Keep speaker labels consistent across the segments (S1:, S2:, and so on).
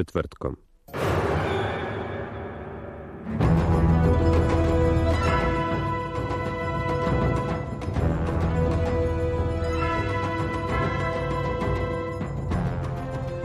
S1: Četvrtkom.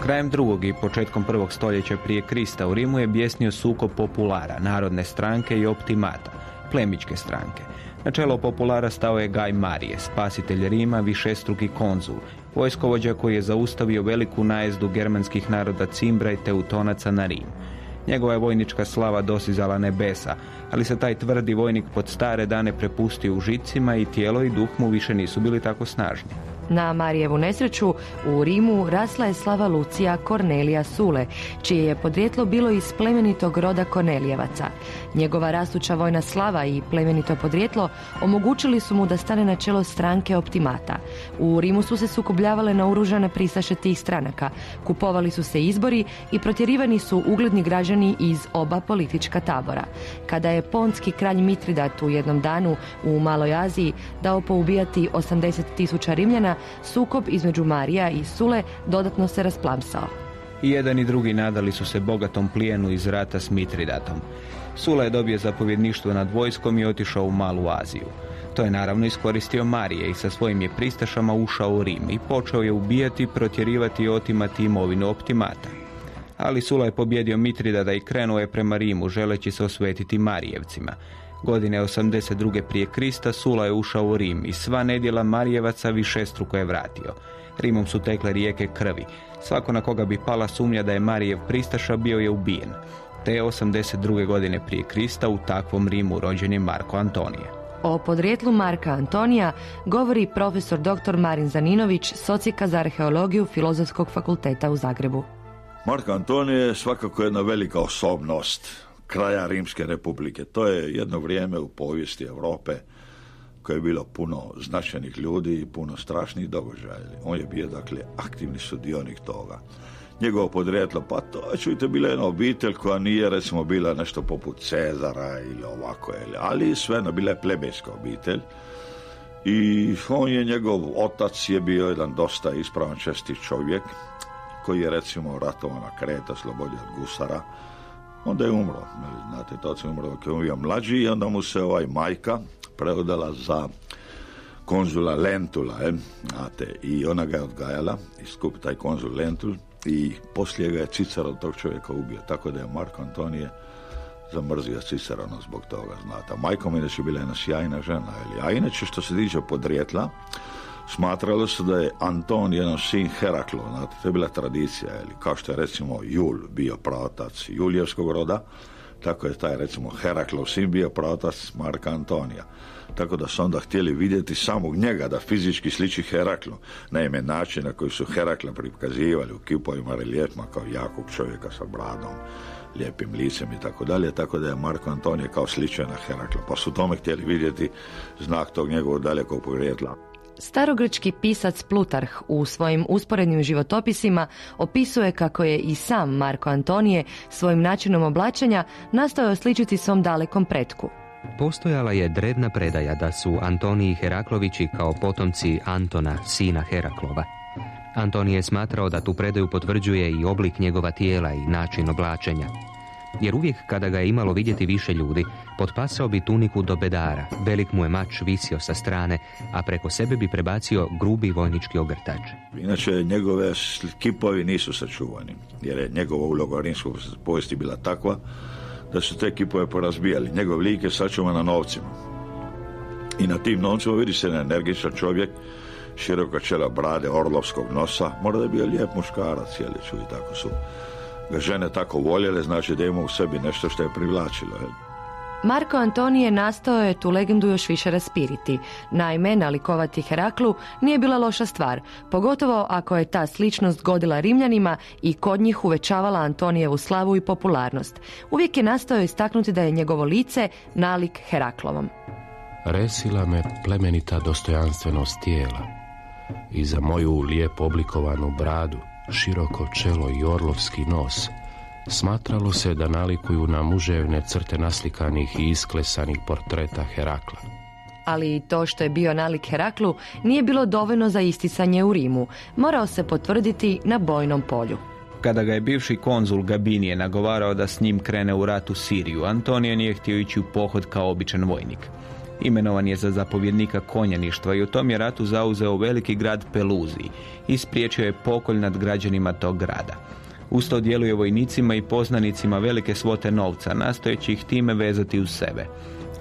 S2: Krajem drugog i početkom prvog stoljeća prije Krista u Rimu je bjesnio suko populara, narodne stranke i optimata, plemičke stranke. Na čelo populara stao je Gaj Marije, spasitelj Rima, višestruki konzul, vojskovođa koji je zaustavio veliku najezdu germanskih naroda Cimbra i Teutonaca na Rim. Njegova je vojnička slava dosizala nebesa, ali se taj tvrdi vojnik pod stare dane prepustio u žicima i tijelo i duh mu više nisu bili tako snažni.
S3: Na Marijevu nesreću u Rimu rasla je slava Lucija Kornelija Sule, čije je podrijetlo bilo iz plemenitog roda Kornelijevaca. Njegova rastuća vojna slava i plemenito podrijetlo omogućili su mu da stane na čelo stranke optimata. U Rimu su se sukobljavale na oružane pristaše tih stranaka, kupovali su se izbori i protjerivani su ugledni građani iz oba politička tabora. Kada je ponski kralj Mitridat u jednom danu u Maloj Aziji dao poubijati 80 tisuća Rimljana, sukob između Marija i Sule dodatno se rasplamsao.
S2: I jedan i drugi nadali su se bogatom plijenu iz rata s Mitridatom. Sula je dobio zapovjedništvo nad vojskom i otišao u Malu Aziju. To je naravno iskoristio Marije i sa svojim je pristašama ušao u Rim i počeo je ubijati, protjerivati i otimati imovinu optimata. Ali Sula je pobjedio Mitridada i krenuo je prema Rimu želeći se osvetiti Marijevcima. Godine 82. prije Krista Sula je ušao u Rim i sva nedjela Marijevaca višestruko je vratio. Rimom su tekle rijeke krvi. Svako na koga bi pala sumnja da je Marijev pristaša bio je ubijen. Te 82. godine prije Krista u takvom Rimu rođen je Marko Antonije.
S3: O podrijetlu Marka Antonija govori profesor dr. Marin Zaninović, socijka za arheologiju Filozofskog fakulteta u Zagrebu.
S4: Marko Antonije je svakako jedna velika osobnost kraja Rimske republike. To je jedno vrijeme u povijesti Europe koje je bilo puno značajnih ljudi i puno strašnih događaja. On je bio, dakle, aktivni sudionik toga. Njegovo podrijetlo, pa to je, čujte, bila jedna obitelj koja nije, recimo, bila nešto poput Cezara ili ovako, ali sve no, bila je plebejska obitelj. I on je, njegov otac je bio jedan dosta ispravan česti čovjek, koji je, recimo, ratovao na Kreta, slobodio od gusara, onda je umro. Znate, to je umro dok je bio mlađi i onda mu se ovaj majka preodala za konzula Lentula, je, znate, i ona ga je odgajala i skupi taj konzul Lentul i poslije ga je Cicero tog čovjeka ubio, tako da je Marko Antonije zamrzio Cicerona zbog toga, znate. A majkom je bila jedna sjajna žena, a inače što se tiče podrijetla, smatralo se da je Anton jedan sin Heraklo, znate, to je bila tradicija, ili kao što je recimo Jul bio pravotac Julijevskog roda, tako je taj recimo Heraklov sin bio pravotac Marka Antonija. Tako da su onda htjeli vidjeti samog njega da fizički sliči Heraklu. Naime, način na koji su Herakla prikazivali u kipovima reljefima kao jakog čovjeka sa bradom, lijepim licem i tako dalje, tako da je Marko Antonije kao sličan na Herakla. Pa su tome htjeli vidjeti znak tog njegovog dalekog pogrijetla.
S3: Starogrčki pisac Plutarh u svojim usporednim životopisima opisuje kako je i sam Marko Antonije svojim načinom oblačenja nastojao sličiti svom dalekom pretku.
S5: Postojala je drevna predaja da su Antoniji Heraklovići kao potomci Antona, sina Heraklova. Antonije je smatrao da tu predaju potvrđuje i oblik njegova tijela i način oblačenja jer uvijek kada ga je imalo vidjeti više ljudi, potpasao bi tuniku do bedara, velik mu je mač visio sa strane, a preko sebe bi prebacio grubi vojnički ogrtač.
S4: Inače, njegove kipovi nisu sačuvani, jer je njegova uloga u rimskoj povijesti bila takva da su te kipove porazbijali. Njegov lik je sačuvan na novcima. I na tim novcima vidi se energičan čovjek, široka čela brade, orlovskog nosa, mora da je bio lijep muškarac, jeli čuj, tako su ga žene tako voljele, znači da ima u sebi nešto što je privlačilo.
S3: Marko Antonije nastao je tu legendu još više raspiriti. Naime, nalikovati Heraklu nije bila loša stvar, pogotovo ako je ta sličnost godila Rimljanima i kod njih uvećavala Antonijevu slavu i popularnost. Uvijek je nastao istaknuti da je njegovo lice nalik Heraklovom.
S6: Resila me plemenita dostojanstvenost tijela i za moju lijepo oblikovanu bradu, široko čelo i orlovski nos – Smatralo se da nalikuju na muževne crte naslikanih i isklesanih portreta Herakla.
S3: Ali to što je bio nalik Heraklu nije bilo dovoljno za isticanje u Rimu. Morao se potvrditi na bojnom polju.
S2: Kada ga je bivši konzul Gabinije nagovarao da s njim krene u rat u Siriju, Antonije nije htio ići u pohod kao običan vojnik. Imenovan je za zapovjednika konjaništva i u tom je ratu zauzeo veliki grad Peluziji i spriječio je pokolj nad građanima tog grada. Usto djeluje vojnicima i poznanicima velike svote novca, nastojeći ih time vezati uz sebe.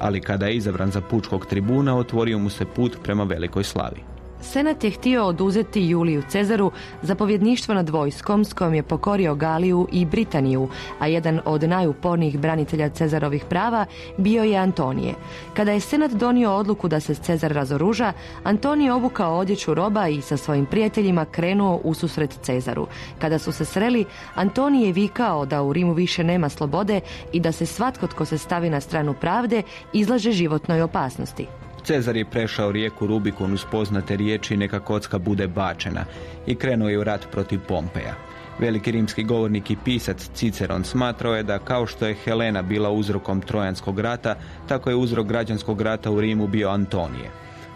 S2: Ali kada je izabran za pučkog tribuna, otvorio mu se put prema velikoj slavi.
S3: Senat je htio oduzeti Juliju Cezaru zapovjedništvo nad vojskom s kojom je pokorio Galiju i Britaniju, a jedan od najupornijih branitelja Cezarovih prava bio je Antonije. Kada je Senat donio odluku da se Cezar razoruža, Antonije obukao odjeću roba i sa svojim prijateljima krenuo u susret Cezaru. Kada su se sreli, Antonije je vikao da u Rimu više nema slobode i da se svatko tko se stavi na stranu pravde izlaže životnoj opasnosti.
S2: Cezar je prešao rijeku Rubikon uz poznate riječi neka kocka bude bačena i krenuo je u rat protiv Pompeja. Veliki rimski govornik i pisac Ciceron smatrao je da kao što je Helena bila uzrokom Trojanskog rata, tako je uzrok građanskog rata u Rimu bio Antonije.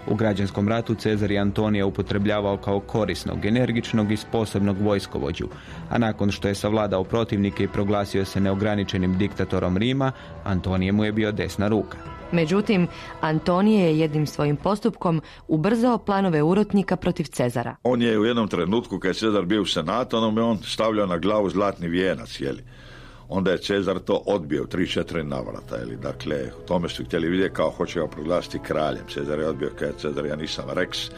S2: U građanskom ratu Cezar i Antonija upotrebljavao kao korisnog, energičnog i sposobnog vojskovođu, a nakon što je savladao protivnike i proglasio se neograničenim diktatorom Rima, Antonije mu je bio desna ruka.
S3: Međutim, Antonije je jednim svojim postupkom ubrzao planove urotnika protiv Cezara.
S4: On je u jednom trenutku kad je Cezar bio u senatu, on je on stavljao na glavu zlatni vijenac, jeli. Onda je Cezar to odbio tri, četiri navrata, jeli. Dakle, u tome su htjeli vidjeti kao hoće ga proglasiti kraljem. Cezar je odbio, kaj Cezar, ja nisam Rex,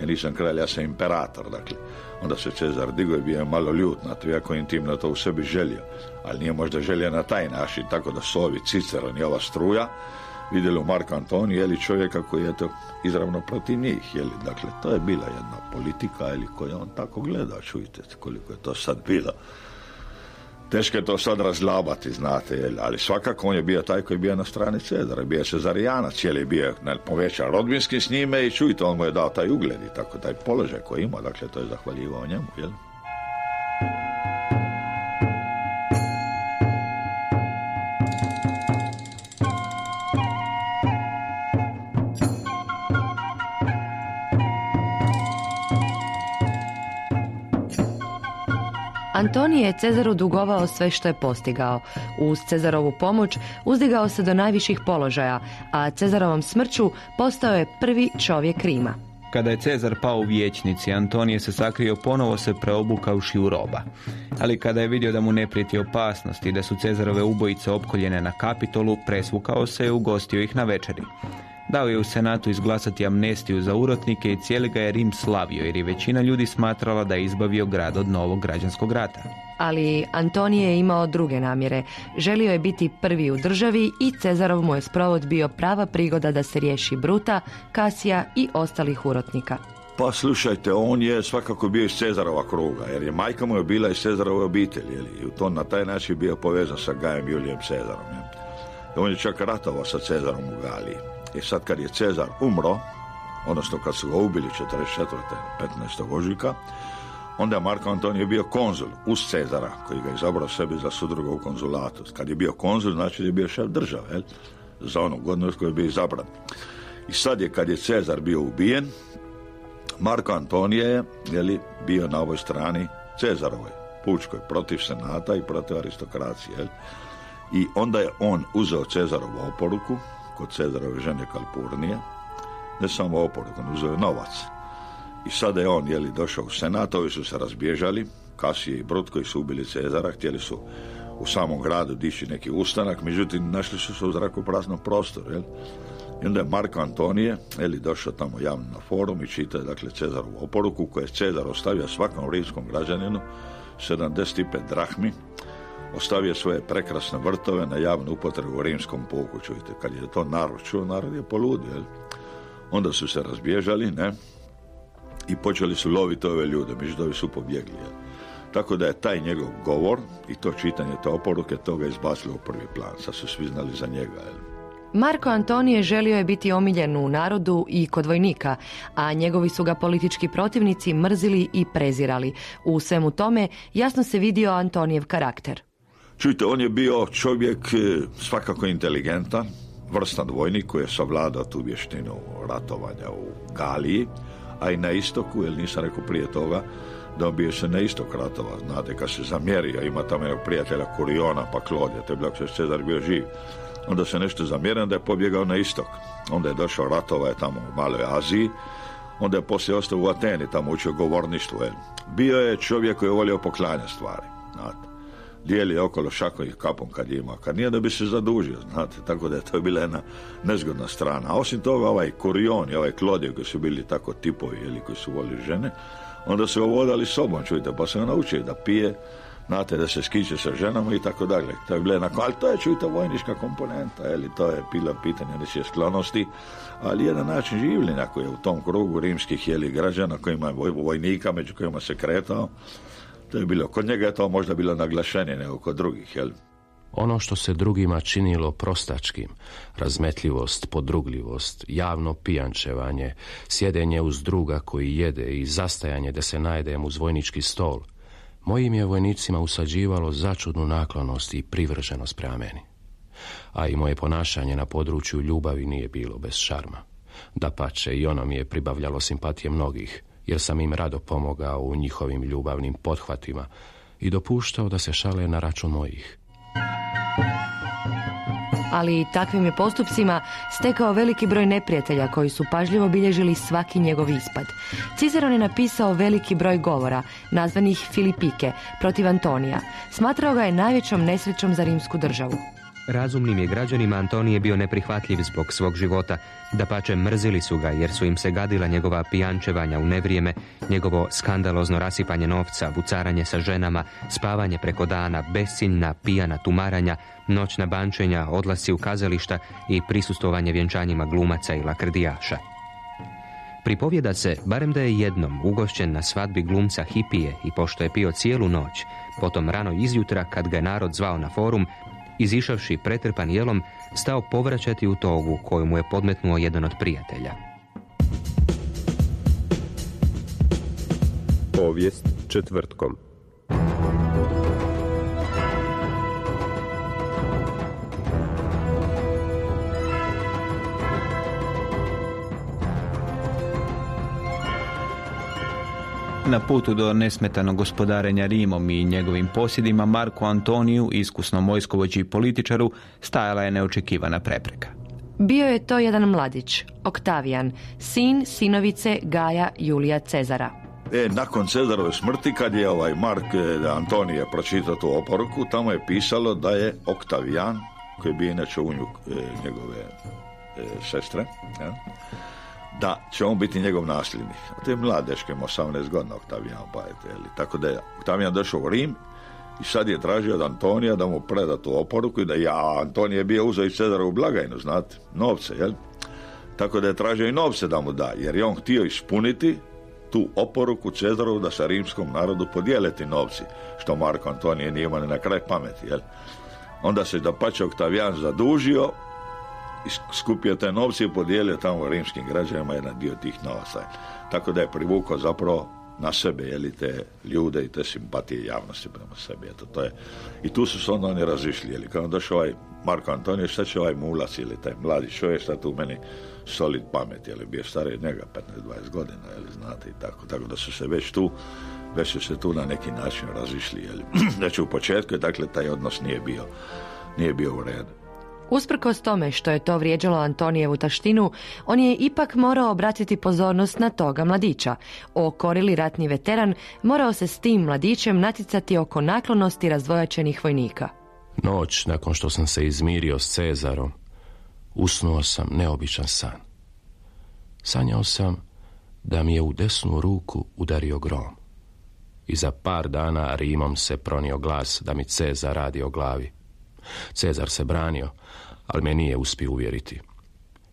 S4: ja nisam kralj, ja sam imperator, dakle. Onda se Cezar digo i bio je malo ljut na to, iako intimno to u sebi želio. Ali nije možda želio na taj način, tako da su ovi Ciceron i ova struja vidjeli u Marka Antoni, jeli čovjeka koji je to izravno protiv njih, jeli. Dakle, to je bila jedna politika, ili koja on tako gleda, čujte koliko je to sad bilo. Teško je to sad razlabati, znate, jeli. ali svakako on je bio taj koji je bio na strani Cezara, bio je Cezarijanac, je bio povećan rodbinski s njime i čujte, on mu je dao taj ugled i tako, taj položaj koji ima, dakle, to je zahvaljivao njemu, jel?
S3: Antonije je Cezaru dugovao sve što je postigao. Uz Cezarovu pomoć uzdigao se do najviših položaja, a Cezarovom smrću postao je prvi čovjek Rima.
S2: Kada je Cezar pao u vijećnici, Antonije se sakrio ponovo se preobukavši u roba. Ali kada je vidio da mu ne prijeti opasnost i da su Cezarove ubojice opkoljene na kapitolu, presvukao se i ugostio ih na večeri. Dao je u Senatu izglasati amnestiju za urotnike i cijeli ga je Rim slavio jer je većina ljudi smatrala da je izbavio grad od novog građanskog rata.
S3: Ali Antonije je imao druge namjere. Želio je biti prvi u državi i Cezarov mu je sprovod bio prava prigoda da se riješi Bruta, Kasija i ostalih urotnika.
S4: Pa slušajte, on je svakako bio iz Cezarova kruga, jer je majka mu je bila iz Cezarove obitelji, i u to na taj način bio povezan sa Gajem Julijem Cezarom. I on je čak ratovao sa Cezarom u Galiji. I sad kad je Cezar umro, odnosno kad su ga ubili 44. 15. ožujka, onda je Marko Antonije bio konzul uz Cezara, koji ga je izabrao sebi za sudruga u konzulatu. Kad je bio konzul, znači da je bio šef države, jel? za onu godinu koju je bio izabran. I sad je, kad je Cezar bio ubijen, Marko Antonije je jeli, bio na ovoj strani Cezarovoj, pučkoj, protiv senata i protiv aristokracije. Jel? I onda je on uzeo Cezarovu oporuku, kod Cezarove žene Kalpurnije, ne samo oporuku, on uzeo novac. I sada je on, jeli, došao u senat, ovi su se razbježali, Kasije i Brut koji su ubili Cezara, htjeli su u samom gradu dići neki ustanak, međutim našli su se u zrakopraznom prostoru. Jel? I onda je Marko Antonije, Eli došao tamo javno na forum i čita dakle Cezarovu oporuku koju je Cezar ostavio svakom rimskom građaninu 75 drahmi, ostavio svoje prekrasne vrtove na javnu upotrebu u rimskom puku. Čujte, kad je to narod čuo, narod je poludio. Onda su se razbježali, ne? I počeli su loviti ove ljude, međutim su pobjegli. Jel? Tako da je taj njegov govor i to čitanje te oporuke toga izbacilo u prvi plan. Sad su svi znali za njega. Jel?
S3: Marko Antonije želio je biti omiljen u narodu i kod vojnika, a njegovi su ga politički protivnici mrzili i prezirali. U svemu tome jasno se vidio Antonijev karakter.
S4: Čujte, on je bio čovjek e, svakako inteligentan, vrstan vojnik koji je savladao tu vještinu ratovanja u Galiji, a i na istoku, jer nisam rekao prije toga, dobio se na istok ratova. Znate, kad se zamjerio, ima tamo jednog prijatelja Kuriona pa Klodija, to je bilo se Cezar bio živ. Onda se nešto zamjerio, da je pobjegao na istok. Onda je došao ratova je tamo u Maloj Aziji, onda je poslije ostao u Ateni, tamo učio govorništvo. Bio je čovjek koji je volio poklanja stvari. Znate dijeli okolo šako i kapom kad ima, kad nije da bi se zadužio, znate, tako da je to bila jedna nezgodna strana. A osim toga, ovaj Korion i ovaj Klodije koji su bili tako tipovi, ili koji su volili žene, onda su ovodali sobom, čujte, pa se naučili da pije, znate, da se skiće sa ženama i tako dalje. To je bila ali to je, čujte, vojnička komponenta, ili to je bila pitanje nečije sklonosti, ali jedan način življenja koji je u tom krugu rimskih jeli građana, kojima je vojnika, među kojima se kretao, to je bilo, kod njega je to možda bilo naglašenije nego kod drugih, jel?
S6: Ono što se drugima činilo prostačkim, razmetljivost, podrugljivost, javno pijančevanje, sjedenje uz druga koji jede i zastajanje da se najedem uz vojnički stol, mojim je vojnicima usađivalo začudnu naklonost i privrženost prema meni. A i moje ponašanje na području ljubavi nije bilo bez šarma. Da pače i ono mi je pribavljalo simpatije mnogih, jer sam im rado pomogao u njihovim ljubavnim pothvatima i dopuštao da se šale na račun mojih.
S3: Ali takvim je postupcima stekao veliki broj neprijatelja koji su pažljivo bilježili svaki njegov ispad. Cizeron je napisao veliki broj govora, nazvanih Filipike, protiv Antonija. Smatrao ga je najvećom nesrećom za rimsku državu.
S5: Razumnim je građanima Antonije bio neprihvatljiv zbog svog života, da pače mrzili su ga jer su im se gadila njegova pijančevanja u nevrijeme, njegovo skandalozno rasipanje novca, vucaranje sa ženama, spavanje preko dana, besciljna, pijana tumaranja, noćna bančenja, odlasci u kazališta i prisustovanje vjenčanjima glumaca i lakrdijaša. Pripovjeda se, barem da je jednom ugošćen na svadbi glumca Hipije i pošto je pio cijelu noć, potom rano izjutra kad ga je narod zvao na forum, izišavši pretrpan jelom, stao povraćati u togu koju mu je podmetnuo jedan od prijatelja.
S1: Povijest četvrtkom.
S2: Na putu do nesmetanog gospodarenja Rimom i njegovim posjedima Marku Antoniju, iskusnom vojskovođi i političaru, stajala je neočekivana prepreka.
S3: Bio je to jedan mladić, Oktavijan, sin sinovice Gaja Julija Cezara.
S4: E, nakon Cezarove smrti, kad je ovaj Mark e, Antonije pročitao tu oporuku, tamo je pisalo da je Oktavijan, koji je bio inače unjuk e, njegove e, sestre, ja, da će on biti njegov nasljednik. To je mladeške, ima 18 godina Oktavijan, pa Tako da je Oktavijan došao u Rim i sad je tražio od Antonija da mu preda tu oporuku i da ja, Antonije je bio uzeo i u blagajnu, znate, novce, jel? Tako da je tražio i novce da mu da, jer je on htio ispuniti tu oporuku Cezarovu da sa rimskom narodu podijele ti novci, što Marko Antonije nije imao na kraj pameti, jel? Onda se da pače Oktavijan zadužio skupio te novce i podijelio tamo rimskim građanima jedan dio tih novaca. Tako da je privukao zapravo na sebe, jeli, te ljude i te simpatije javnosti prema sebi. Eto, to je. I tu su se onda oni razišli, jeli, kad on došao ovaj Marko Antonio, šta će ovaj mulac ili taj mladi čovjek, šta tu meni solid pamet, jeli, bio stariji od njega 15-20 godina, jeli, znate, i tako, tako da su se već tu, već su se tu na neki način razišli, jeli. Znači u početku, dakle, taj odnos nije bio, nije bio u redu.
S3: Usprkos tome što je to vrijeđalo Antonijevu taštinu, on je ipak morao obratiti pozornost na toga mladića. Okorili ratni veteran morao se s tim mladićem naticati oko naklonosti razdvojačenih vojnika.
S6: Noć, nakon što sam se izmirio s Cezarom, usnuo sam neobičan san. Sanjao sam da mi je u desnu ruku udario grom. I za par dana Rimom se pronio glas da mi Cezar radi o glavi. Cezar se branio, ali me nije uspio uvjeriti.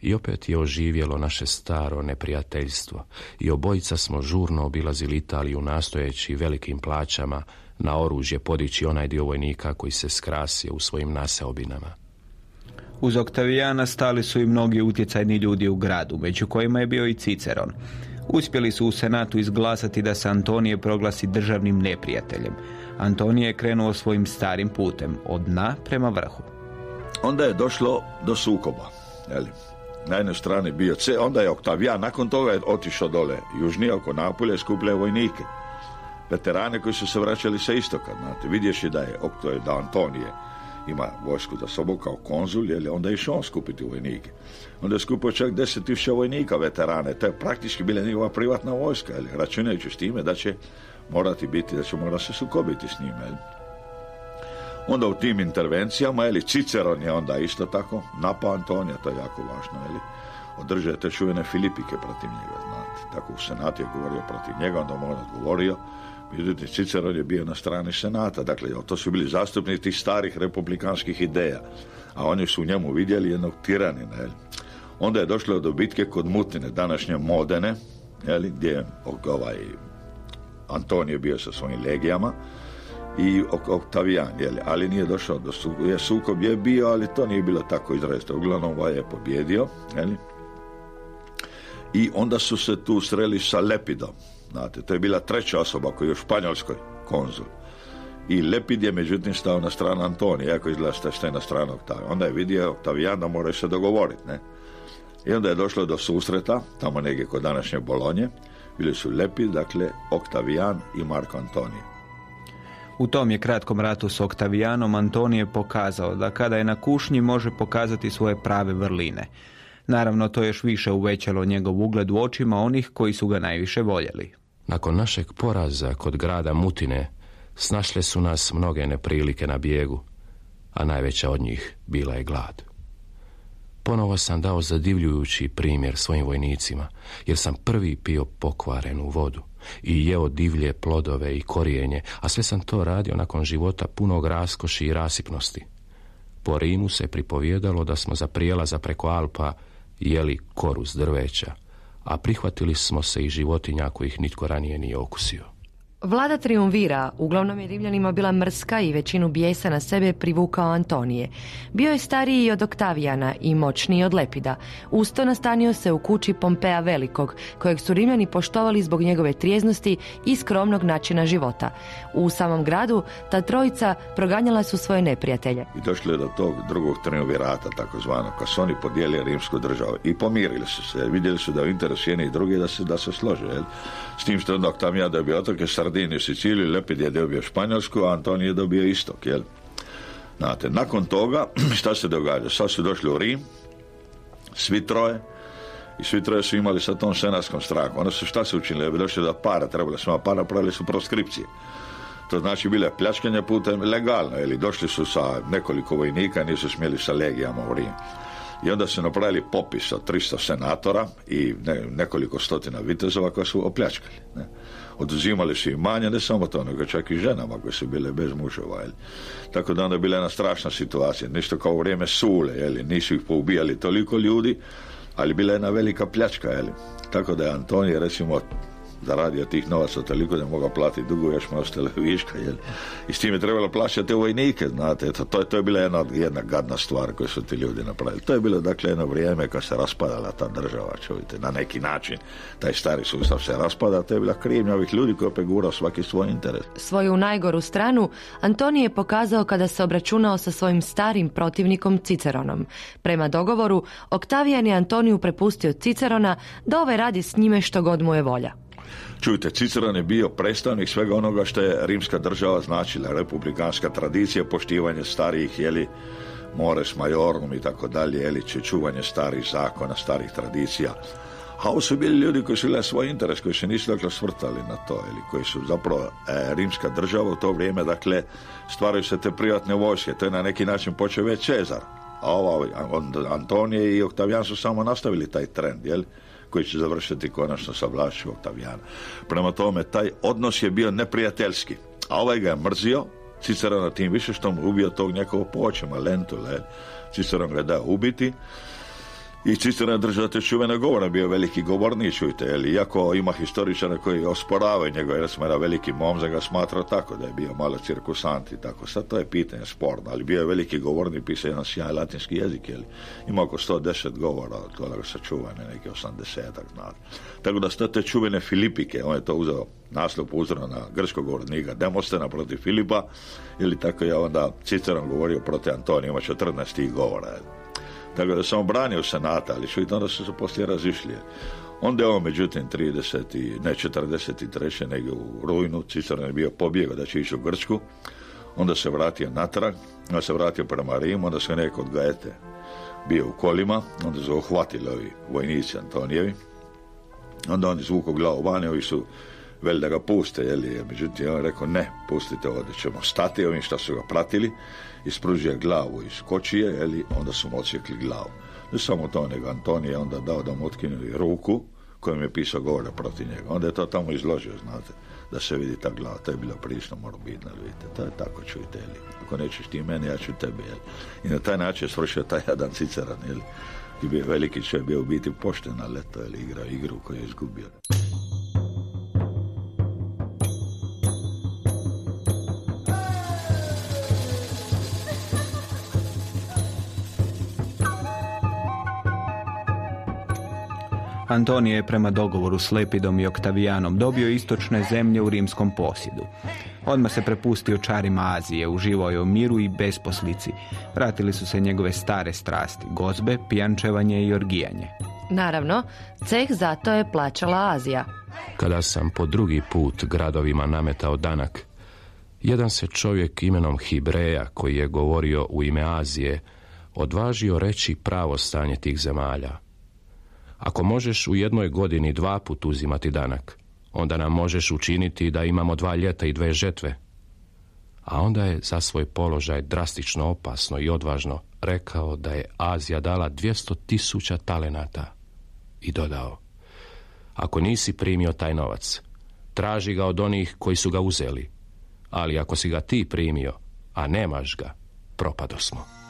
S6: I opet je oživjelo naše staro neprijateljstvo i obojica smo žurno obilazili Italiju nastojeći velikim plaćama na oružje podići onaj dio vojnika koji se skrasio u svojim naseobinama.
S2: Uz Oktavijana stali su i mnogi utjecajni ljudi u gradu, među kojima je bio i Ciceron. Uspjeli su u Senatu izglasati da se Antonije proglasi državnim neprijateljem. Antonije je krenuo svojim starim putem, od dna prema vrhu.
S4: Onda je došlo do sukoba. Jeli? Na jednoj strani bio C, onda je Oktavijan, nakon toga je otišao dole južnije oko Napolje, skupljaju vojnike. Veterane koji su se vraćali sa istoka, znate, vidješi da je, da Antonije ima vojsku za sobom kao konzul, jer onda je išao on skupiti vojnike. Onda je skupio čak tisuća vojnika veterane, to je praktički bila njegova privatna vojska, jel, računajući s time da će morati biti, da će morati se sukobiti s njime. Jel. Onda u tim intervencijama, ili Ciceron je onda isto tako napao Antonija, to je jako važno, jel, održao te čuvene Filipike protiv njega, znate. Tako u Senatu je govorio protiv njega, onda mu on odgovorio, Međutim, Ciceron je bio na strani Senata, dakle, to su bili zastupnici tih starih republikanskih ideja, a oni su u njemu vidjeli jednog tiranina, jel? Onda je došlo do bitke kod Mutine, današnje Modene, jel, gdje je ovaj, Antonije bio sa svojim legijama i Oktavijan, jel, ali nije došao do sukoba. Je, sukob je bio, ali to nije bilo tako izrazito. Uglavnom, ovaj je pobjedio, jel, i onda su se tu sreli sa Lepidom, Znate, to je bila treća osoba koja je u Španjolskoj konzul. I Lepid je međutim stao na stranu Antonija, jako izgleda što je na stranu Oktavija. Onda je vidio Oktavijan da moraju se dogovoriti, ne? I onda je došlo do susreta, tamo negdje kod današnje Bolonje, bili su Lepid, dakle, Oktavijan i Marko Antonije.
S2: U tom je kratkom ratu s Oktavijanom Antonije pokazao da kada je na kušnji može pokazati svoje prave vrline. Naravno, to još više uvećalo njegov ugled u očima onih koji su ga najviše voljeli.
S6: Nakon našeg poraza kod grada Mutine, snašle su nas mnoge neprilike na bijegu, a najveća od njih bila je glad. Ponovo sam dao zadivljujući primjer svojim vojnicima, jer sam prvi pio pokvarenu vodu i jeo divlje plodove i korijenje, a sve sam to radio nakon života punog raskoši i rasipnosti. Po Rimu se pripovjedalo da smo za prijelaza preko Alpa jeli koru s drveća, a prihvatili smo se i životinja kojih nitko ranije nije okusio.
S3: Vlada triumvira, uglavnom je Rimljanima bila mrska i većinu bijesa na sebe privukao Antonije. Bio je stariji od Oktavijana i moćniji od Lepida. Usto nastanio se u kući Pompeja Velikog, kojeg su Rimljani poštovali zbog njegove trijeznosti i skromnog načina života. U samom gradu ta trojica proganjala su svoje neprijatelje.
S4: I došli je do tog drugog triumvirata, takozvano, kad su oni podijeli rimsku državu i pomirili su se. Vidjeli su da je interes jedni i drugi da se, da se slože. S tim što je onda Oktavija dobio otoke Sardini Siciliju, Lepid je dobio Španjolsku, a Antonij je dobio istok, jel? Znate, nakon toga, šta se događa? Sad su došli u Rim, svi troje, i svi troje su imali sa tom senatskom strahu. Onda su šta su učinili? Bi došli da para, trebali su para, pravili su proskripcije. To znači bile pljačkanje putem legalno, ili došli su sa nekoliko vojnika, nisu smjeli sa legijama u Rim. I onda su napravili popis od 300 senatora i nekoliko stotina vitezova koja su opljačkali. Ne oduzimali su imanja, ne samo to, nego čak i ženama koje su bile bez muževa. Tako da onda je bila jedna strašna situacija, nešto kao vrijeme Sule, jeli, nisu ih poubijali toliko ljudi, ali bila je jedna velika pljačka, jeli. Tako da je Antonije, recimo, zaradio tih novaca toliko da je mogao platiti dugo, još mu ostale viška, jel? I s tim je trebalo plaćati vojnike, znate, to, to, to je bila jedna, jedna gadna stvar koju su ti ljudi napravili. To je bilo, dakle, jedno vrijeme kad se raspadala ta država, čujte, na neki način taj stari sustav se raspada, to je bila krivnja ovih ljudi koji opet gurao svaki svoj interes.
S3: Svoju najgoru stranu Antonije je pokazao kada se obračunao sa svojim starim protivnikom Ciceronom. Prema dogovoru, Oktavijan je Antoniju prepustio Cicerona da ove radi s njime što god mu je volja.
S4: Čujte, Ciceron je bio predstavnik svega onoga što je rimska država značila, republikanska tradicija, poštivanje starijih, jeli, mores majorum i tako dalje, jeli, čuvanje starih zakona, starih tradicija. A ovo su bili ljudi koji su imali svoj interes, koji se nisu dakle svrtali na to, ili koji su zapravo e, rimska država u to vrijeme, dakle, stvaraju se te privatne vojske, to je na neki način počeo već Cezar. A ova, Antonije i Oktavijan su samo nastavili taj trend, jel? Koji će završiti konačno sa vlašću Oktavijana. Prema tome, taj odnos je bio neprijateljski, a ovaj ga je mrzio, Cicerona tim više što mu ubio tog njegovog počema, Lentule. Ciceron ga da ubiti, i Ciceron držao te čuvene govore, bio veliki govornik, čujte, jel, iako ima historičara koji osporavaju njegove, recimo jedan veliki Momza ga smatra tako da je bio malo cirkusant i tako, sad to je pitanje sporno, ali bio je veliki govornik, pisao jedan sjaj latinski jezik, jel, ima oko 110 govora, od toga sačuvane, neki 80 znate. Tako da ste te čuvene Filipike, on je to uzeo naslov uzro na grčkog govornika Demostena protiv Filipa, ili tako je onda Ciceron govorio protiv Antonija, ima 14 govora, jel. Tako da sam obranio senata, ali su i onda su se poslije razišli. Onda je on, međutim, 30. ne 43. nego u rujnu, Ciceron je bio pobjegao da će ići u Grčku, onda se vratio natrag, onda se vratio prema Rimu, onda se neko od Gaete bio u kolima, onda su uhvatili ovi vojnici Antonijevi, onda oni zvuku glavu vani, ovi su veli da ga puste, jeli, međutim on rekao ne, pustite ovdje ćemo stati, ovim što su ga pratili, ispružio glavu iz kočije, jeli, onda su mu odsjekli glavu. Ne samo to, nego Antonije onda dao da mu otkinuli ruku kojom je pisao govore protiv njega. Onda je to tamo izložio, znate, da se vidi ta glava. To je bilo prilično morbidno, vidite. To je tako, čujte, jeli. Ako nećeš ti meni, ja ću tebe, jeli. I na taj način je svršio taj jedan Ciceran, jeli. I bio veliki čovjek, bio u biti pošten, ali to je igrao igru koju je izgubio.
S2: Antonije je prema dogovoru s Lepidom i Oktavijanom dobio istočne zemlje u rimskom posjedu. Odmah se prepustio čarima Azije, uživao je u miru i besposlici. Vratili su se njegove stare strasti, gozbe, pijančevanje i orgijanje.
S3: Naravno, ceh zato je plaćala Azija.
S6: Kada sam po drugi put gradovima nametao danak, jedan se čovjek imenom Hibreja, koji je govorio u ime Azije, odvažio reći pravo stanje tih zemalja. Ako možeš u jednoj godini dva put uzimati danak, onda nam možeš učiniti da imamo dva ljeta i dve žetve. A onda je za svoj položaj drastično opasno i odvažno rekao da je Azija dala 200 tisuća talenata i dodao Ako nisi primio taj novac, traži ga od onih koji su ga uzeli, ali ako si ga ti primio, a nemaš ga, propado smo.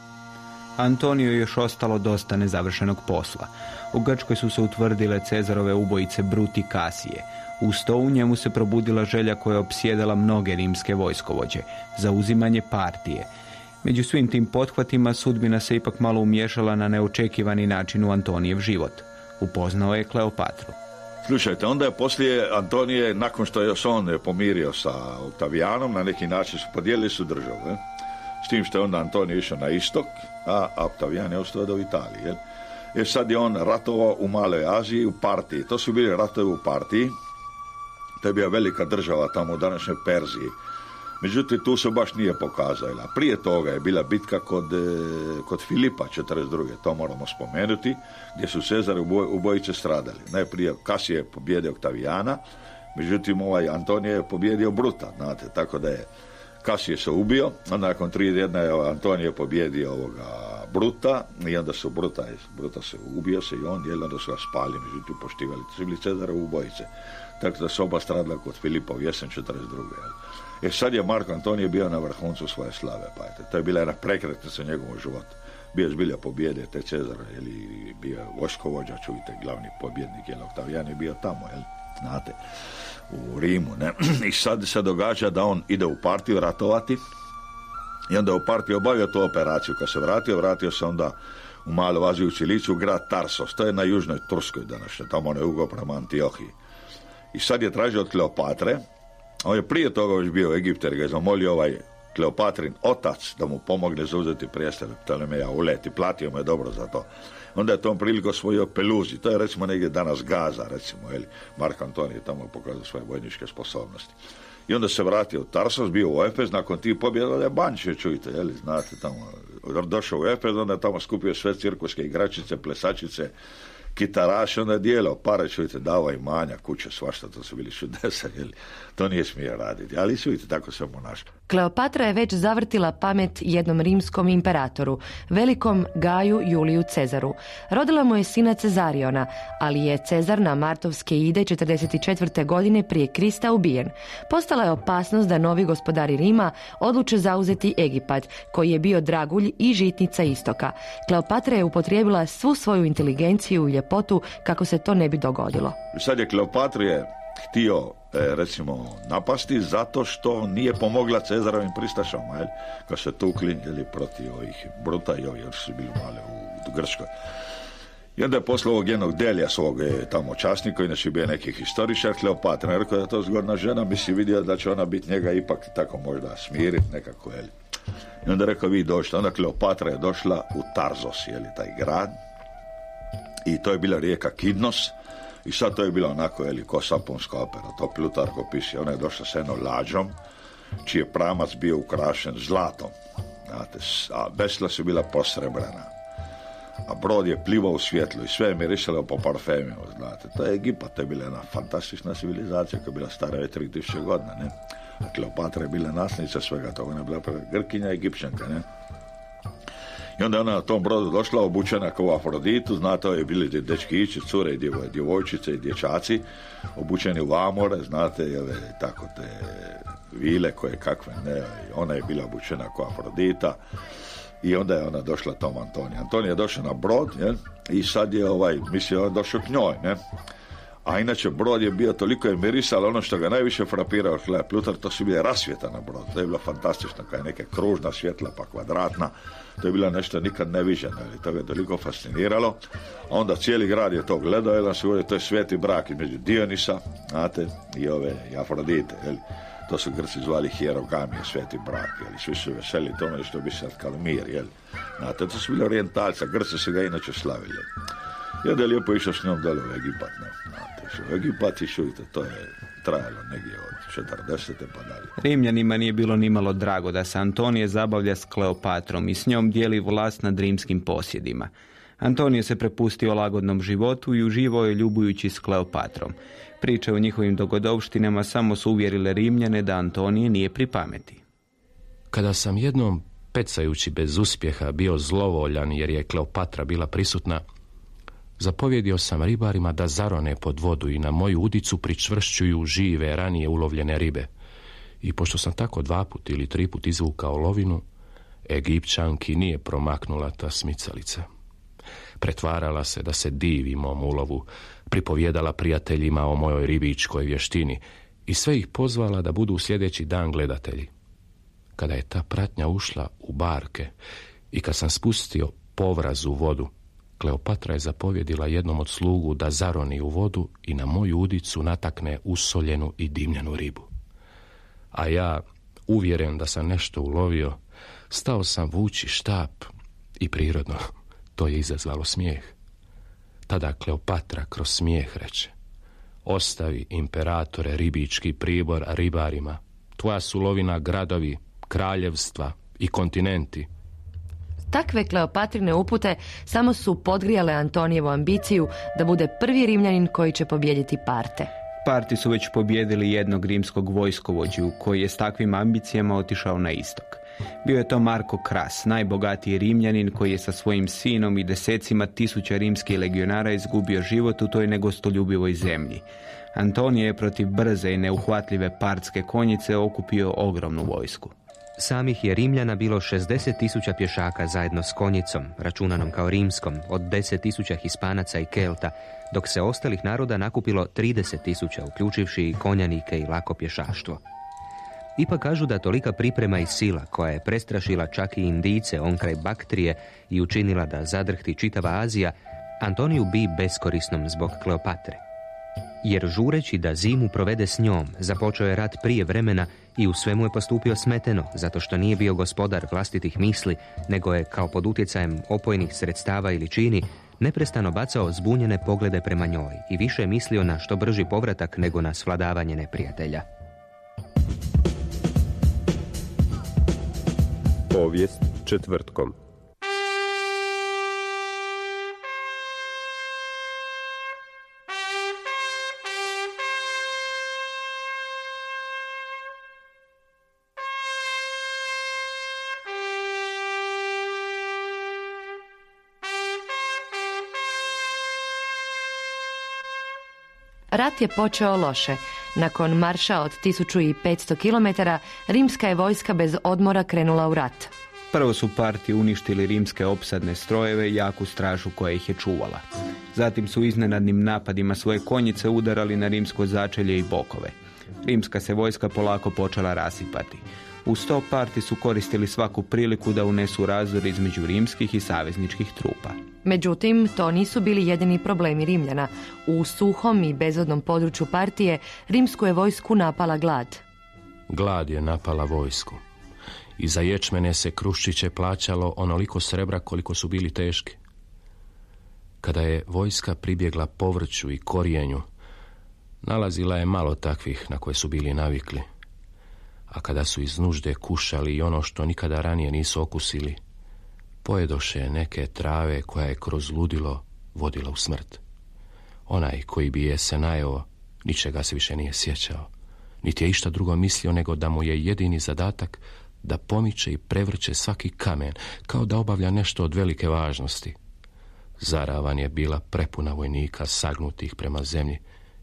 S2: Antoniju je još ostalo dosta nezavršenog posla. U Grčkoj su se utvrdile Cezarove ubojice Bruti Kasije. Uz to u njemu se probudila želja koja je opsjedala mnoge rimske vojskovođe, za uzimanje partije. Među svim tim pothvatima sudbina se ipak malo umješala na neočekivani način u Antonijev život. Upoznao je Kleopatru.
S4: Slušajte, onda je poslije Antonije, nakon što je još on pomirio sa Octavijanom, na neki način su podijelili su državu. S tim što je onda Antonije išao na istok, a Octavijan je ostao do Italije. Jel? Jer sad je on ratovao u Maloj Aziji u partiji. To su bili ratovi u partiji. To je bila velika država tamo u današnjoj Perziji. Međutim, tu se baš nije pokazala. Prije toga je bila bitka kod, e, kod Filipa 42. To moramo spomenuti, gdje su Cezar ubojice stradali. Najprije Kasije je pobjedio Oktavijana, međutim ovaj Antonije je pobjedio Bruta, znate, tako da je Kasije se ubio, a nakon tri jedna je Antonije pobjedio ovoga Bruta i onda su Bruta, Bruta se ubio se i on, jel, onda su ga spali, međutim poštivali, to su bili ubojice. Tako da su oba stradila kod Filipa u jesen 42. Jel. E sad je Marko Antonije bio na vrhuncu svoje slave, pa to je bila jedna prekretnica u njegovom životu. Bio je zbilja pobjede, te Cezar, ili bio vojskovođa, čujte, glavni pobjednik, jel, Oktavijan je bio tamo, jel, znate u Rimu. Ne? I sad se događa da on ide u partiju ratovati i onda je u partiju obavio tu operaciju. Kad se vratio, vratio se onda u Malu Aziju u Cilicu, grad Tarsos. To je na južnoj Turskoj današnje, tamo on je ugo prema Antiohiji. I sad je tražio od Kleopatre, on je prije toga već bio u Egiptu jer ga je zamolio ovaj Kleopatrin otac da mu pomogne zauzeti prijestolje Ptolemeja u leti. Platio mu je dobro za to onda je tom priliku osvojio Peluzi. To je recimo negdje danas Gaza, recimo, ili Mark Antonije tamo pokazao svoje vojničke sposobnosti. I onda se vratio u Tarsos, bio u Efes, nakon tih pobjeda je Banče, čujte, jeli, znate, tamo, došao u Efes, onda je tamo skupio sve cirkuske igračice, plesačice, kitaraš, onda je dijelio pare, čujte, dava imanja, kuće, svašta, to su bili šudesa, jeli. To nije smije raditi, ali čujte, tako se ponaša.
S3: Kleopatra je već zavrtila pamet jednom rimskom imperatoru, velikom Gaju Juliju Cezaru. Rodila mu je sina Cezariona, ali je Cezar na Martovske ide 44. godine prije Krista ubijen. Postala je opasnost da novi gospodari Rima odluče zauzeti Egipat, koji je bio dragulj i žitnica istoka. Kleopatra je upotrijebila svu svoju inteligenciju i ljepotu kako se to ne bi dogodilo.
S4: Sad je Kleopatra je htio recimo napasti zato što nije pomogla Cezarovim pristašama, jel? Kad se tukli ili protiv ovih bruta i ovih još su bili male u Grčkoj. I onda je poslao ovog jednog delja svog e, tamo časnika, inače bio neki historičar, Kleopatra. Je da je to zgodna žena, bi si vidio da će ona biti njega ipak tako možda smiriti nekako, jel? I onda je rekao, vi došli. Onda Kleopatra je došla u Tarzos, jeli, taj grad. I to je bila rijeka Kidnos. I sad to je bilo onako, jeli, ko saponska opera. To Plutarko piše. Ona je došla s jednom lađom, čiji je pramac bio ukrašen zlatom. Znate, a vesla su bila posrebrana a brod je plivao u svjetlu i sve je mirisalo po parfemiju, znate. To je Egipat, to je bila jedna fantastična civilizacija koja je bila stara već 3000 godina, ne. A Kleopatra je bila nasnica svega toga, ona je bila Grkinja Egipćanka, ne. I onda ona na tom brodu došla obučena kao Afroditu, znate, je bili dečkići, cure i djevojčice i dječaci, obučeni u amore, znate, jele, tako te vile koje kakve, ne, ona je bila obučena kao Afrodita, i onda je ona došla tom Antonija. Antonija je došao na brod, je, i sad je ovaj, mislio, on došao k njoj, ne. A inače brod je bio toliko je ono što ga najviše frapirao Klea Plutar, to su bile rasvjeta na brod. To je bilo fantastično, kao neke kružna svjetla pa kvadratna. To je bilo nešto nikad neviđeno, ali to je toliko fasciniralo. A onda cijeli grad je to gledao, jedan su to je sveti brak između Dionisa, znate, i ove i Afrodite, jel? to su Grci zvali hierogamije, sveti brak, jel, svi su veseli tome što bi sad kalmir, jel. Znate, to su bili orijentalca, Grci su ga inače slavili. I onda je lijepo išao s njom dole u Egipat, ne. Znate, u Egipat i šujte, to je trajalo negdje od 40. pa dalje.
S2: Rimljanima nije bilo nimalo drago da se Antonije zabavlja s Kleopatrom i s njom dijeli vlast nad rimskim posjedima. Antonije se prepustio lagodnom životu i uživao je ljubujući s Kleopatrom. Priče o njihovim dogodovštinama samo su uvjerile Rimljane da Antonije nije pri pameti.
S6: Kada sam jednom, pecajući bez uspjeha, bio zlovoljan jer je Kleopatra bila prisutna, zapovjedio sam ribarima da zarone pod vodu i na moju udicu pričvršćuju žive, ranije ulovljene ribe. I pošto sam tako dva put ili tri put izvukao lovinu, Egipćanki nije promaknula ta smicalica. Pretvarala se da se divi mom ulovu, pripovjedala prijateljima o mojoj ribičkoj vještini i sve ih pozvala da budu sljedeći dan gledatelji. Kada je ta pratnja ušla u barke i kad sam spustio povraz u vodu, Kleopatra je zapovjedila jednom od slugu da zaroni u vodu i na moju udicu natakne usoljenu i dimljenu ribu. A ja, uvjeren da sam nešto ulovio, stao sam vući štap i prirodno to je izazvalo smijeh. Tada Kleopatra kroz smijeh reče Ostavi, imperatore, ribički pribor ribarima. Tvoja su lovina gradovi, kraljevstva i kontinenti.
S3: Takve Kleopatrine upute samo su podgrijale Antonijevu ambiciju da bude prvi Rimljanin koji će pobijediti Parte.
S2: Parti su već pobjedili jednog rimskog vojskovođu koji je s takvim ambicijama otišao na istok. Bio je to Marko Kras, najbogatiji rimljanin koji je sa svojim sinom i desecima tisuća rimskih legionara izgubio život u toj negostoljubivoj zemlji. Antonije je protiv brze i neuhvatljive partske konjice okupio ogromnu vojsku.
S5: Samih je Rimljana bilo 60 tisuća pješaka zajedno s konjicom, računanom kao rimskom, od 10 tisuća Hispanaca i Kelta, dok se ostalih naroda nakupilo 30 tisuća, uključivši i konjanike i lako pješaštvo. Ipak kažu da tolika priprema i sila koja je prestrašila čak i Indice onkraj Baktrije i učinila da zadrhti čitava Azija, Antoniju bi beskorisnom zbog Kleopatre. Jer žureći da zimu provede s njom, započeo je rat prije vremena i u svemu je postupio smeteno, zato što nije bio gospodar vlastitih misli, nego je, kao pod utjecajem opojnih sredstava ili čini, neprestano bacao zbunjene poglede prema njoj i više je mislio na što brži povratak nego na svladavanje neprijatelja.
S1: Povijest četvrtkom.
S3: Rat je počeo loše. Nakon marša od 1500 km, rimska je vojska bez odmora krenula u rat.
S2: Prvo su partije uništili rimske opsadne strojeve i jaku stražu koja ih je čuvala. Zatim su iznenadnim napadima svoje konjice udarali na rimsko začelje i bokove. Rimska se vojska polako počela rasipati. Uz to parti su koristili svaku priliku da unesu razor između rimskih i savezničkih trupa.
S3: Međutim, to nisu bili jedini problemi Rimljana. U suhom i bezodnom području partije rimsku je vojsku napala glad.
S6: Glad je napala vojsku. I za ječmene se kruščiće plaćalo onoliko srebra koliko su bili teški. Kada je vojska pribjegla povrću i korijenju, nalazila je malo takvih na koje su bili navikli. A kada su iz nužde kušali i ono što nikada ranije nisu okusili, pojedoše neke trave koja je kroz ludilo vodila u smrt. Onaj koji bi je se najeo, ničega se više nije sjećao, niti je išta drugo mislio nego da mu je jedini zadatak da pomiče i prevrće svaki kamen, kao da obavlja nešto od velike važnosti. Zaravan je bila prepuna vojnika sagnutih prema zemlji,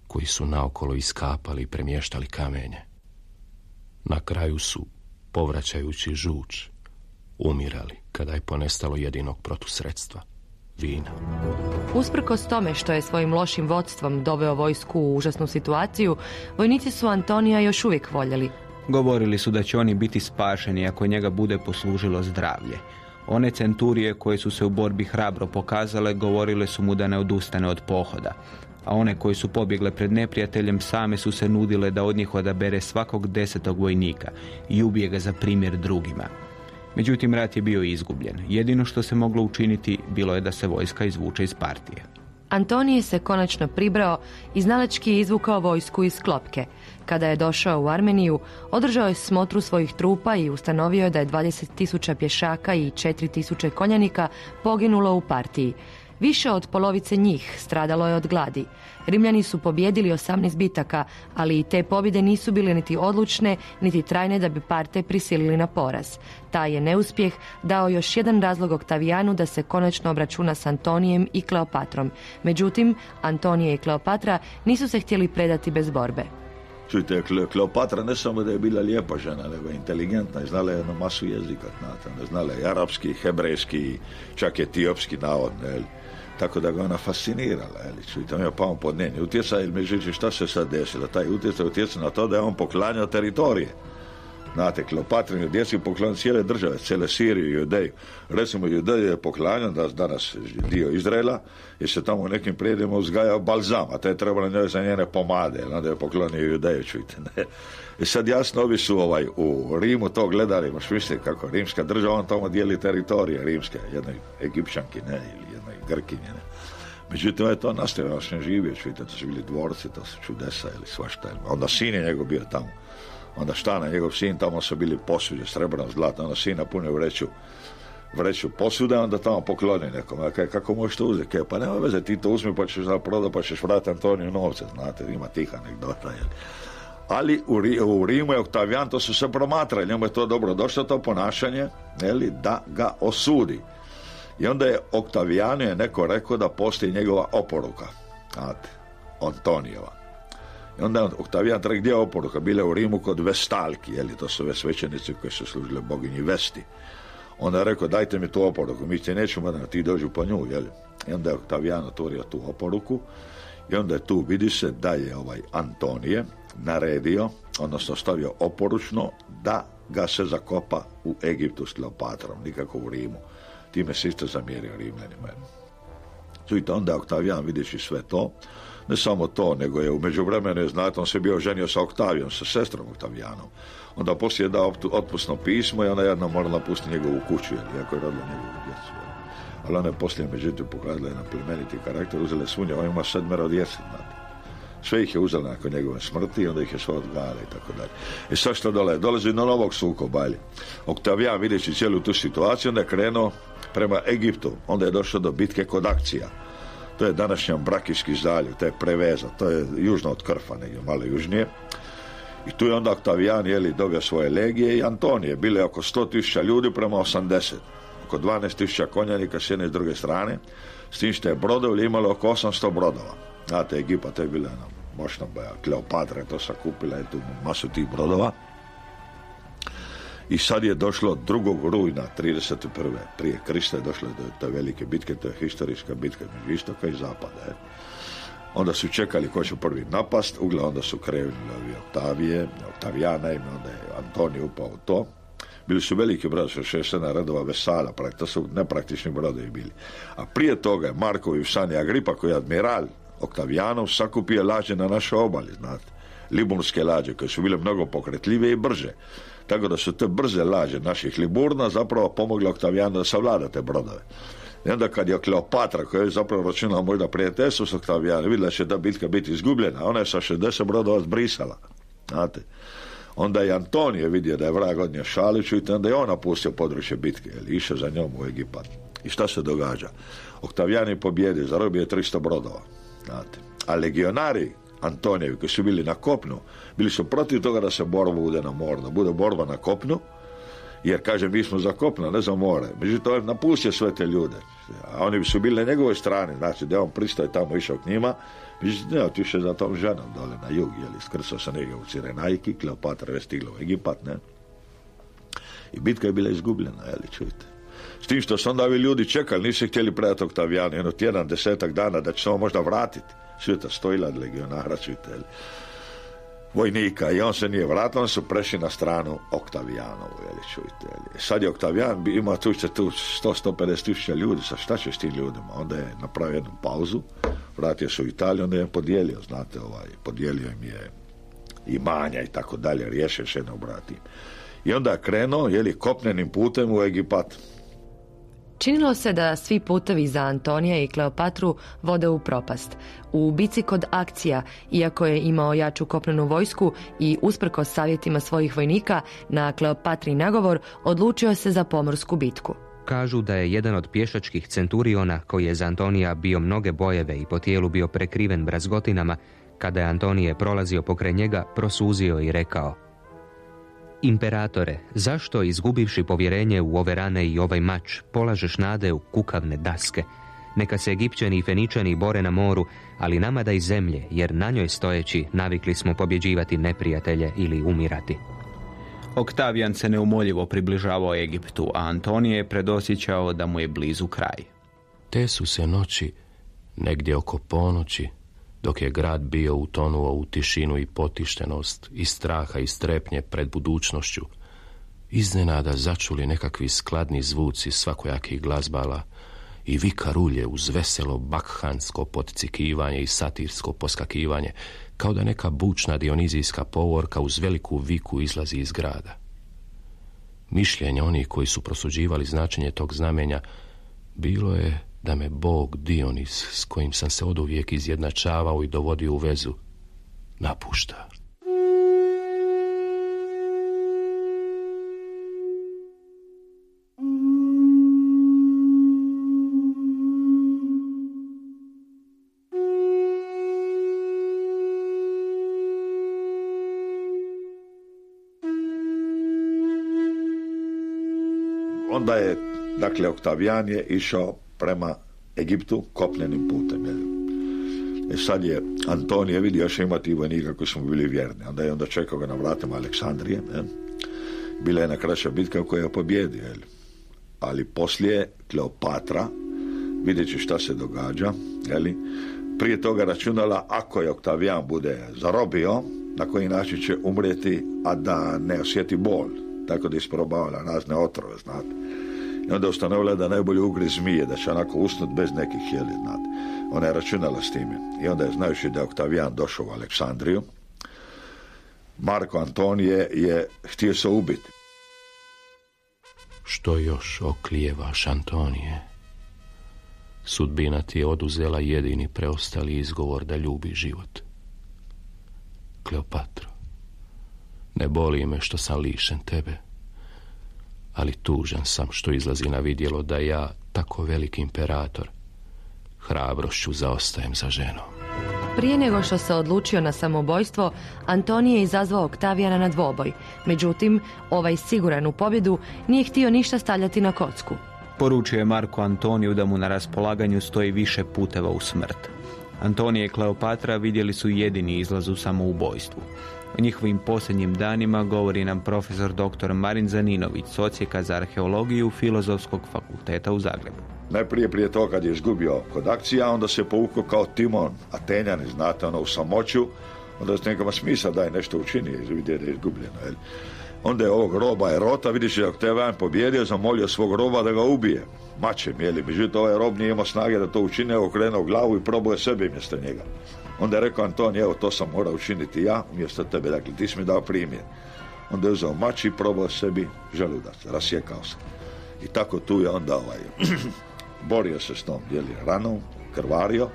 S6: koji su naokolo iskapali i premještali kamenje. Na kraju su, povraćajući žuč, umirali kada je ponestalo jedinog protusredstva, vina.
S3: Usprkos tome što je svojim lošim vodstvom doveo vojsku u užasnu situaciju, vojnici su Antonija još uvijek voljeli.
S2: Govorili su da će oni biti spašeni ako njega bude poslužilo zdravlje. One centurije koje su se u borbi hrabro pokazale govorile su mu da ne odustane od pohoda, a one koje su pobjegle pred neprijateljem same su se nudile da od njih odabere svakog desetog vojnika i ubije ga za primjer drugima. Međutim, rat je bio izgubljen. Jedino što se moglo učiniti bilo je da se vojska izvuče iz partije.
S3: Antonije se konačno pribrao i znalečki izvukao vojsku iz klopke. Kada je došao u Armeniju, održao je smotru svojih trupa i ustanovio je da je 20.000 pješaka i 4.000 konjanika poginulo u partiji. Više od polovice njih stradalo je od gladi. Rimljani su pobjedili 18 bitaka, ali i te pobjede nisu bile niti odlučne, niti trajne da bi parte prisilili na poraz. Taj je neuspjeh dao još jedan razlog Oktavijanu da se konačno obračuna s Antonijem i Kleopatrom. Međutim, Antonije i Kleopatra nisu se htjeli predati bez borbe.
S4: Čujte, Kleopatra ne samo da je bila lijepa žena, nego inteligentna i znala je jednu masu jezika, znate, znala je arapski, hebrejski, čak etiopski navodno, tako da ga ona fascinirala, jeli, čujte, on je pao pod njeni utjecaj, međutim šta se sad desilo? Taj utjecaj utjeca na to da je on poklanjao teritorije. Znate, Kleopatrini djeci poklonio cijele države, cijele Siriju i Judeju. Recimo, Judeju je poklanjan, da danas dio Izraela, jer se tamo nekim prijedima uzgajao balzam, a to je trebalo njoj za njene pomade, onda je poklonio Judeju, čujte. Ne? I sad jasno, ovi su ovaj, u Rimu to gledali, možeš misliti kako rimska država, on tamo dijeli teritorije rimske, jednoj Egipćanki, ne, ili Grkinje. Međutim, je to nastavio, sam živio, čujte, to su bili dvorci, to su čudesa ili svašta. Onda sin je njegov bio tamo onda Štana, njegov sin, tamo su bili posuđe, srebrno, zlatno, onda sina pune vreću, vreću posude, onda tamo pokloni nekom. A kaj, kako možeš to uzeti? Kaj, pa nema veze, ti to uzmi pa ćeš proda, pa ćeš vratiti Antoniju novce, znate, ima tih anegdota. Jel. Ali u, u Rimu je Oktavijan, to su se promatrali, njemu je to dobro došlo, to ponašanje, jeli, da ga osudi. I onda je Oktavijanu je neko rekao da postoji njegova oporuka, znate, Antonijeva. I onda je Oktavijan rekao gdje je oporuka? Bile u Rimu kod Vestalki, jeli, to su svećenici koji su služili boginji Vesti. Onda je rekao, dajte mi tu oporuku, mi ti nećemo da ti dođu po nju, jeli. I onda je Oktavijan otvorio tu oporuku i onda je tu vidi se da je ovaj Antonije naredio, odnosno stavio oporučno da ga se zakopa u Egiptu s Kleopatrom, nikako u Rimu. Time se isto zamjerio Rimljanima. Čujte, onda Oktavijan vidići sve to, ne samo to, nego je u međuvremenu, znate, on se bio ženio sa Oktavijom, sa sestrom Oktavijanom. Onda poslije je dao otpusno pismo i ona jedna morala pustiti njegovu kuću, jer iako je rodila njegovu djecu. Ali ona je poslije, međutim, pokazala jedan plemeniti karakter, uzela svunja, on ima sedmero djece, znate. Sve ih je uzela nakon njegove smrti i onda ih je sve odgajala i tako dalje. I sad što dole, dolazi do novog sukoba, Oktavijan vidjeći cijelu tu situaciju, onda je krenuo prema Egiptu, onda je došao do bitke kod akcija to je današnji Brakijski zaljev, to je preveza, to je južno od Krfa, negdje malo južnije. I tu je onda Oktavijan jeli, dobio svoje legije i Antonije. Bile oko 100.000 ljudi prema 80. Oko 12.000 konjanika s jedne i s druge strane. S tim što je brodovi imalo oko 800 brodova. Znate, Egipat je bila moćna boja. Kleopatra je to sakupila, je tu masu tih brodova. I sad je došlo 2. rujna 31. prije Krista je došlo do te velike bitke, to je historijska bitka među istoka i zapada. Je. Onda su čekali ko će prvi napast, ugle onda su krenuli ovi Oktavije, Oktavijana ime, onda je Antonij upao to. Bili su veliki brodovi, su šest redova Vesala, to su nepraktični brodovi bili. A prije toga je Markovi Usani Agripa, koji je admiral Oktavijanov, sakupio lađe na našoj obali, znate. Liburske lađe, koje su bile mnogo pokretljivije i brže. Tako da su te brze lađe naših Liburna zapravo pomogle Oktavijanu da savlada te brodove. I onda kad je Kleopatra, koja je zapravo računala možda prijateljstvo s Oktavijanom, vidjela će da bitka biti izgubljena, ona je sa 60 brodova zbrisala. Znate. Onda je Antonije vidio da je vrag odnio Šaliću i onda je on napustio područje bitke, jer išao za njom u Egipat. I šta se događa? Oktavijan je pobjedio, zarobio je 300 brodova. Znate. A legionari Antonijevi koji su bili na kopnu, bili su protiv toga da se borba bude na moru, da bude borba na kopnu, jer kaže mi smo za kopno, ne za more. Međutim, on napustio sve te ljude. A oni su bili na njegovoj strani, znači da on pristao tamo išao k njima, međutim, ne, otišao za tom ženom dole na jug, jeli, skrsao se negdje u Cirenajki, Kleopatra je stigla u Egipat, ne. I bitka je bila izgubljena, jeli, čujte. S tim što su onda ovi ljudi čekali, nisu htjeli predati Oktavijanu, jedno tjedan, desetak dana, da će se on možda vratiti. Svijeta stojila od legionara, jeli vojnika i on se nije vratio, on su prešli na stranu Oktavijanovu, jeli, čujte, jeli. Sad je Oktavijan ima tu, tu 100-150 tisuća ljudi, sa šta će s tim ljudima? Onda je napravio jednu pauzu, vratio se u Italiju, onda je podijelio, znate, ovaj, podijelio im je imanja i tako dalje, riješio se jednog brati. I onda je krenuo, jeli, kopnenim putem u Egipat.
S3: Činilo se da svi putevi za Antonija i Kleopatru vode u propast. U bici kod akcija, iako je imao jaču kopnenu vojsku i usprkos savjetima svojih vojnika na Kleopatri nagovor, odlučio se za pomorsku bitku.
S5: Kažu da je jedan od pješačkih centuriona, koji je za Antonija bio mnoge bojeve i po tijelu bio prekriven brazgotinama, kada je Antonije prolazio pokraj njega, prosuzio i rekao Imperatore, zašto izgubivši povjerenje u ove rane i ovaj mač, polažeš nade u kukavne daske? Neka se Egipćani i Feničani bore na moru, ali nama da i zemlje, jer na njoj stojeći navikli smo pobjeđivati neprijatelje ili umirati.
S2: Oktavijan se neumoljivo približavao Egiptu, a Antonije je predosjećao da mu je blizu kraj.
S6: Te su se noći, negdje oko ponoći, dok je grad bio utonuo u tišinu i potištenost i straha i strepnje pred budućnošću, iznenada začuli nekakvi skladni zvuci svakojakih glazbala i vika rulje uz veselo bakhansko podcikivanje i satirsko poskakivanje, kao da neka bučna dionizijska povorka uz veliku viku izlazi iz grada. Mišljenje onih koji su prosuđivali značenje tog znamenja bilo je da me Bog Dionis, s kojim sam se oduvijek izjednačavao i dovodio u vezu, napušta.
S4: Onda je, dakle, Oktavijan je išao prema Egiptu kopnenim putem. E sad je Antonije vidio još imati vojnika koji smo bili vjerni. Onda je onda čekao ga na vratima Aleksandrije. Je. Bila je na kraća bitka u kojoj je pobjedio. Je. Ali poslije Kleopatra, vidjet šta se događa, je prije toga računala ako je Oktavijan bude zarobio, na koji način će umrijeti, a da ne osjeti bol. Tako da je isprobavala razne otrove, znate. I onda ustanovila da najbolje ugri zmije, da će onako usnut bez nekih jeli, znate. Ona je računala s time. I onda je, znajući da je Oktavijan došao u Aleksandriju, Marko Antonije je htio se ubiti.
S6: Što još oklijevaš, Antonije? Sudbina ti je oduzela jedini preostali izgovor da ljubi život. Kleopatro, ne boli me što sam lišen tebe, ali tužan sam što izlazi na vidjelo da ja, tako veliki imperator, hrabrošću zaostajem za ženom.
S3: Prije nego što se odlučio na samobojstvo, Antonije je izazvao Oktavijana na dvoboj. Međutim, ovaj siguran u pobjedu nije htio ništa stavljati na kocku.
S2: Poručio je Marko Antoniju da mu na raspolaganju stoji više puteva u smrt. Antonije i Kleopatra vidjeli su jedini izlaz u samoubojstvu. O njihovim posljednjim danima govori nam profesor dr. Marin Zaninović, socijeka za arheologiju Filozofskog fakulteta u Zagrebu.
S4: Najprije prije toga kad je izgubio kod akcija, onda se povukao kao Timon, Atenjani, znate, ono, u samoću, onda se nekama smisa da je nešto učinio, vidi da je izgubljeno. Jel? Onda je ovog roba Erota, vidiš je Oktavijan pobjedio, zamolio svog roba da ga ubije. Mačem, jeli, međutim ovaj rob nije imao snage da to učine, okrenuo glavu i probuje sebe mjesto njega. Onda je rekao Anton, evo to sam morao učiniti ja umjesto tebe, dakle ti si mi dao primjer. Onda je uzeo mač i probao sebi želudac, rasjekao se. I tako tu je onda ovaj, borio se s tom jeli, ranom, krvario,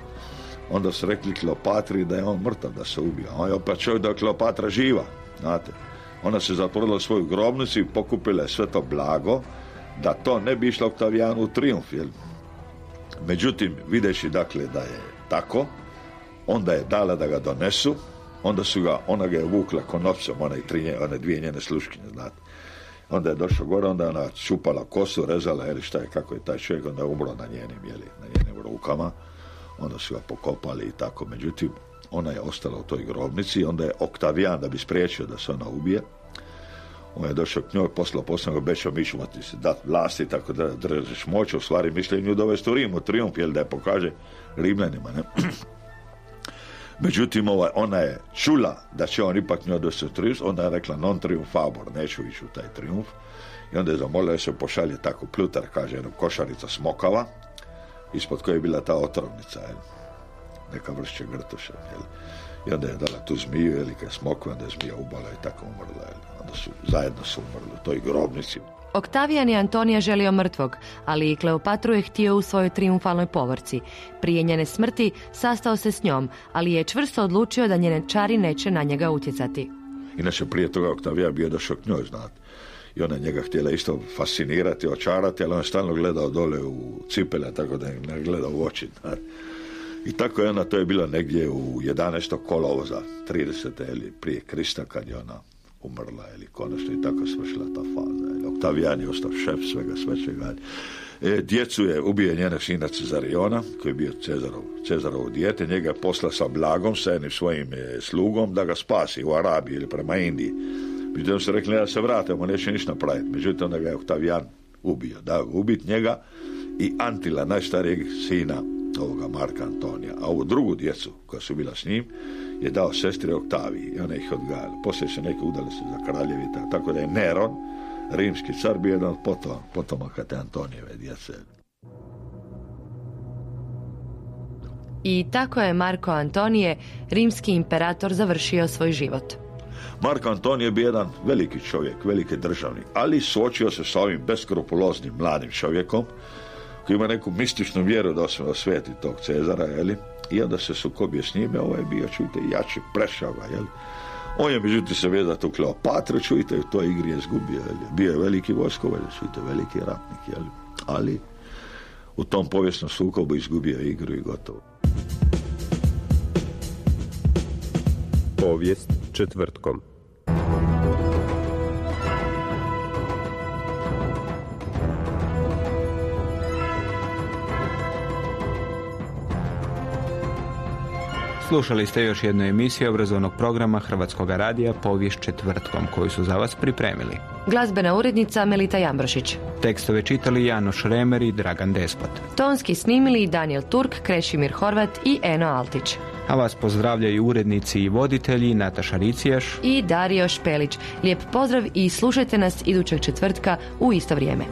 S4: onda su rekli Kleopatri da je on mrtav, da se ubio. On je opet čovjek da je Kleopatra živa, znate. Ona se zatvorila u svoju grobnicu i pokupila je sve to blago, da to ne bi išlo Oktavijanu u triumf. Jel? Međutim, videći dakle da je tako, onda je dala da ga donesu, onda su ga, ona ga je vukla konopcom, one, tri, one dvije njene sluškinje, znate. Onda je došao gore, onda je ona čupala kosu, rezala, jeli šta je, kako je taj čovjek, onda je umro na njenim, jeli, na njenim rukama, onda su ga pokopali i tako, međutim, ona je ostala u toj grobnici, onda je Oktavijan, da bi spriječio da se ona ubije, on je došao k njoj, poslao poslovno obećao, mi ćemo ti se dati vlasti, tako da držiš moć, u stvari mišljenju dovesti u Rimu, triumf, jel da je pokaže Rimljanima, ne? Međutim, ovaj, ona je čula da će on ipak njoj doći triumf, onda je rekla non triumfabor, neću ići u taj triumf. I onda je zamolila da se pošalje tako Plutar, kaže, jednu košarica smokava, ispod koje je bila ta otrovnica, jel? neka vršće grtoša. Jel? I onda je dala tu zmiju, jel, kad smokva, onda je zmija ubala i tako umrla. Jel? Onda su, zajedno su umrli u toj grobnici.
S3: Oktavijan je Antonija želio mrtvog, ali i Kleopatru je htio u svojoj triumfalnoj povorci. Prije njene smrti sastao se s njom, ali je čvrsto odlučio da njene čari neće na njega utjecati.
S4: Inače, prije toga Oktavijan bio došao k njoj, znate. I ona njega htjela isto fascinirati, očarati, ali on stalno gledao dole u cipele, tako da ne gledao u oči. I tako je ona, to je bilo negdje u 11. kolovoza, 30. ili prije Krista, kad je ona umrla ili konačno i tako svršila ta faza. Ili. Oktavijan je ostao šef svega svečega. E, djecu je ubio njena sina Cezariona, koji je bio Cezarov, Cezarovo dijete, njega je posla sa blagom, sa jednim svojim e, slugom, da ga spasi u Arabiji ili prema Indiji. Međutim su rekli da se vratimo, neće ništa napraviti. Međutim, onda ga je Oktavijan ubio. Da, ubit njega i Antila, najstarijeg sina ovoga Marka Antonija. A ovu drugu djecu koja su bila s njim je dao sestri Oktaviji i ona ih odgajala. Poslije se neki udali se za kraljevita, tako da je Neron, rimski car, bio jedan od potom, potomaka te Antonijeve djece.
S3: I tako je Marko Antonije, rimski imperator, završio svoj život.
S4: Marko Antonije je bio jedan veliki čovjek, veliki državnik, ali suočio se sa ovim beskrupuloznim mladim čovjekom koji ima neku mističnu vjeru da se osveti tog Cezara, jeli? I onda se sukobio s njime, ovaj je bio, čujte, jači, prešao ga, jeli? On je međutim se vezao tu Kleopatra, čujte, u toj igri je izgubio, jeli? Bio je veliki vojskovalj, čujte, veliki ratnik, jeli? Ali u tom povijesnom sukobu izgubio igru i gotovo.
S1: Povijest četvrtkom.
S2: Slušali ste još jednu emisiju obrazovnog programa Hrvatskog radija Povijest četvrtkom koju su za vas pripremili.
S3: Glazbena urednica Melita Jambrošić.
S2: Tekstove čitali Janoš Remer i Dragan Despot.
S3: Tonski snimili Daniel Turk, Krešimir Horvat i Eno Altić.
S2: A vas pozdravljaju urednici i voditelji Nataša Ricijaš
S3: I Dario Špelić. Lijep pozdrav i slušajte nas idućeg četvrtka u isto vrijeme.